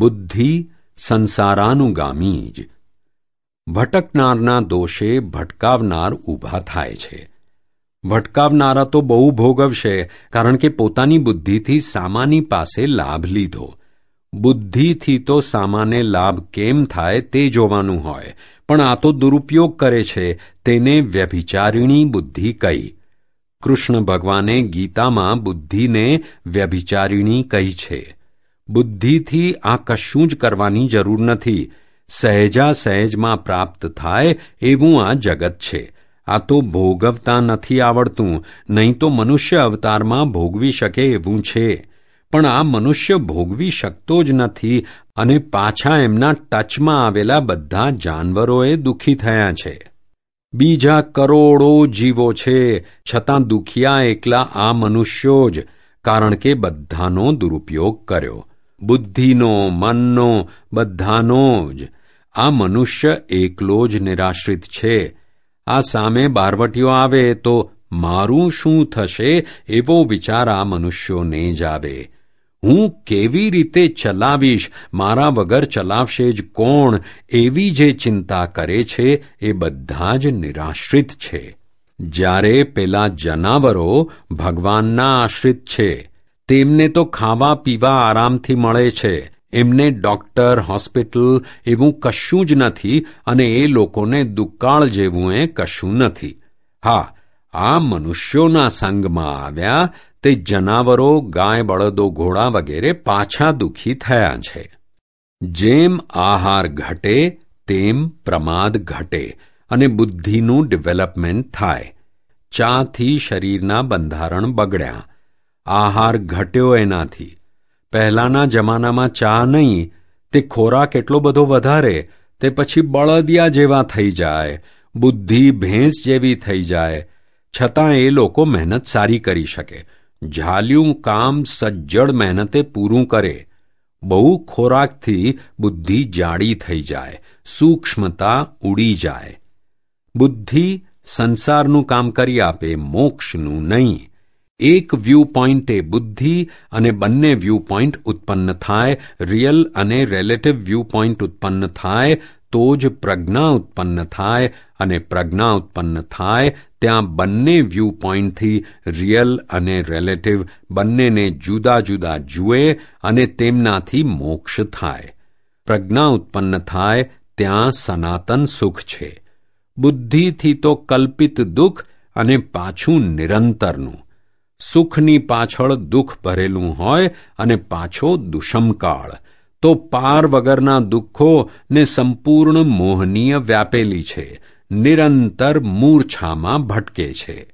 બુદ્ધિ સંસારાનુગામી જ ભટકનારના દોષે ભટકાવનાર ઊભા થાય છે. ભટકાવનારા તો બહુ ભોગવશે, કારણ કે પોતાની બુદ્ધિથી સામાની પાસે લાભ લીધો. બુદ્ધિથી તો સામાને લાભ કેમ થાય તે જોવાનું હોય, પણ આ તો દુરુપયોગ કરે છે, તેને વ્યભિચારિણી બુદ્ધિ કહી. કૃષ્ણ ભગવાને ગીતામાં બુદ્ધિને વ્યભિચારિણી કહી છે. બુદ્ધિથી આ કશું જ કરવાની જરૂર નથી. સહેજા સહેજમાં પ્રાપ્ત થાય એવું આ જગત છે. આ તો ભોગવતા નથી આવડતું, નહીં તો મનુષ્ય અવતારમાં ભોગવી શકે એવું છે. પણ આ મનુષ્ય ભોગવી શકતો જ નથી અને પાછા એમના ટચમાં આવેલા બધા જાનવરોએ દુઃખી થયા છે. બીજા કરોડો જીવો છે, છતાં દુખિયા એકલા આ મનુષ્યો જ, કારણ કે બધાનો દુરુપયોગ કર્યો. બુદ્ધિનો, મનનો, બધાનો જ. આ મનુષ્ય એકલો જ નિરાશ્રિત છે. આ સામે બારવટીઓ આવે તો મારું શું થશે એવો વિચાર આ મનુષ્યોને જ આવે. હું કેવી રીતે ચલાવીશ? મારા વગર ચલાવશે જ કોણ? એવી જે ચિંતા કરે છે એ બધા જ નિરાશ્રિત છે. જ્યારે પેલા જનાવરો ભગવાનના આશ્રિત છે તેમને તો ખાવા પીવા આરામથી મળે છે. એમને ડોક્ટર, હોસ્પિટલ એવું કશું જ નથી અને એ લોકોને દુકાળ જેવું એ કશું નથી. હા, આ મનુષ્યોના સંગમાં આવ્યા તે જનાવરો, ગાય, બળદો, ઘોડા વગેરે પાછા દુઃખી થયા છે. જેમ આહાર ઘટે, તેમ પ્રમાદ ઘટે અને બુદ્ધિનું ડેવલપમેન્ટ થાય. ચાથી શરીરના બંધારણ બગડ્યા. આહાર ઘટ્યો એનાથી. પહેલાના જમાનામાં ચા નહીં, તે ખોરાક એટલો બધો વધારે, તે પછી બળદિયા જેવા થઈ જાય, બુદ્ધિ ભેંસ જેવી થઈ જાય. છતાં એ લોકો મહેનત સારી કરી શકે. ઝાલ્યું કામ સજ્જડ મહેનતે પૂરું કરે. બહુ ખોરાકથી બુદ્ધિ જાડી થઈ જાય, સૂક્ષ્મતા ઉડી જાય. બુદ્ધિ સંસારનું કામ કરી આપે, મોક્ષનું નહીં. એક વ્યૂ પોઈન્ટે બુદ્ધિ અને બંને વ્યૂ પોઈન્ટ ઉત્પન્ન થાય. રિયલ અને રિલેટિવ વ્યૂ પોઈન્ટ ઉત્પન્ન થાય, તો જ પ્રજ્ઞા ઉત્પન્ન થાય અને પ્રજ્ઞા ઉત્પન્ન થાય. ત્યાં બંને વ્યૂ પોઈન્ટથી રિયલ અને રિલેટિવ બંનેને જુદા જુદા જુએ અને તેમનાથી મોક્ષ થાય. પ્રજ્ઞા ઉત્પન્ન થાય, ત્યાં સનાતન સુખ છે. બુદ્ધિથી તો કલ્પિત દુઃખ અને પાછું નિરંતરનું. સુખની પાછળ દુઃખ ભરેલું હોય અને પાછો દુષમકાળ. તો પાર વગરના દુઃખો ને સંપૂર્ણ મોહનીય વ્યાપેલી છે. નિરંતર મૂર્છામાં ભટકે છે.